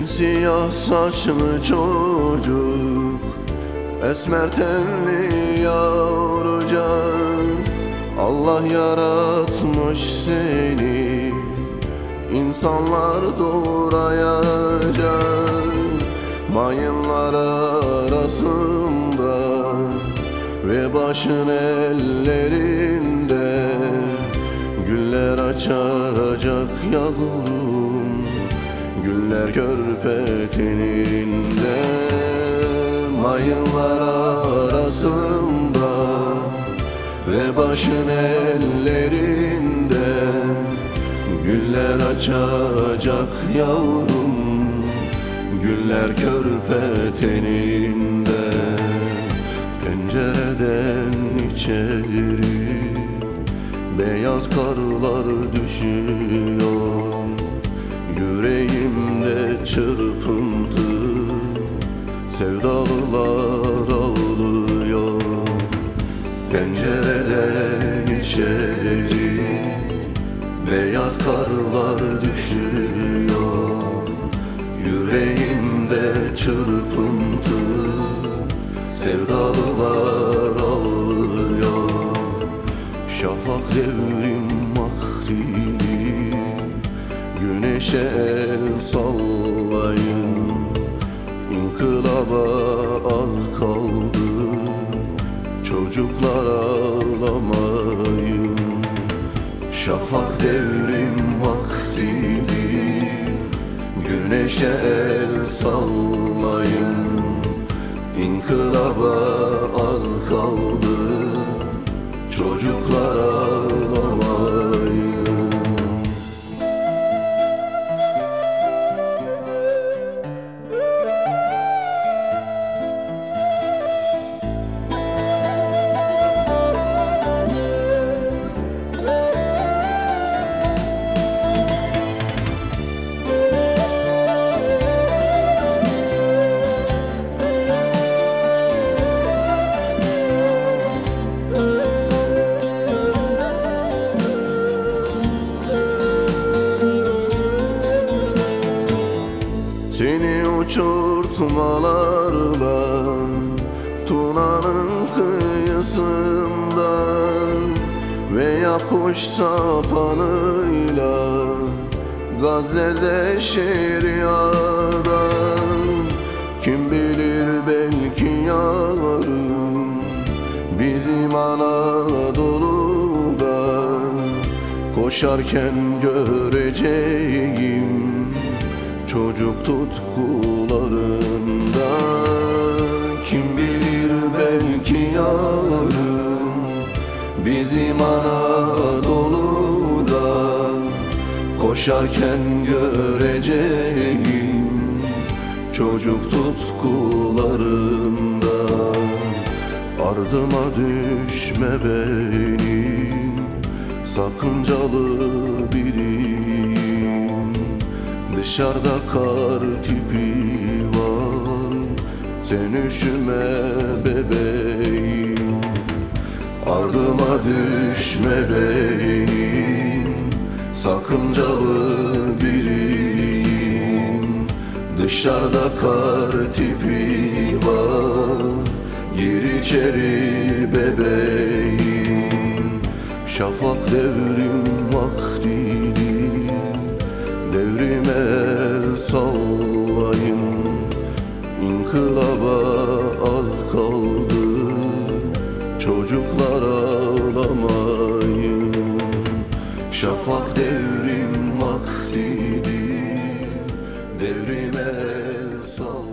Siyah saçlı çocuk Esmer tenli yavrucak Allah yaratmış seni İnsanlar doğrayacak Mayınlar arasında Ve başın ellerinde Güller açacak yavrum Güller körpeteninde Mayınlar arasında Ve başın ellerinde. Güller açacak yavrum Güller körpeteninde Pencereden içeri Beyaz karlar düşüyor çırpıntı. Sevdalılar ağlıyor Pencereden içeri Beyaz karlar düşüyor Yüreğimde çırpıntı. Sevdalılar ağlıyor Şafak devrim Güneşe el sallayın. İnkılaba az kaldı. Çocuklar ağlamayın. Şafak devrim vaktiydi Güneşe el sallayın. İnkılaba az kaldı. Çocuklar Seni uçurtmalarla Tuna'nın kıyısında Veya kuş sapanıyla Gazze'de şeriada Kim bilir belki yarın Bizim Anadolu'da. Koşarken göreceğim Çocuk tutkularında. Kim bilir belki yarın Bizim Anadolu'da Koşarken göreceğim Çocuk tutkularında. Ardıma düşme benim Sakıncalı biriyim Dışarıda kar tipi var. Sen üşüme bebeğim. Ardıma düşme benim Sakıncalı biriyim. Dışarıda kar tipi var. Gir içeri bebeğim. Şafak devrim vaktiydi Devrime el sallayın. İnkılaba az kaldı. Çocuklar ağlamayın. Şafak devrim vaktiydi Devrime el sallayın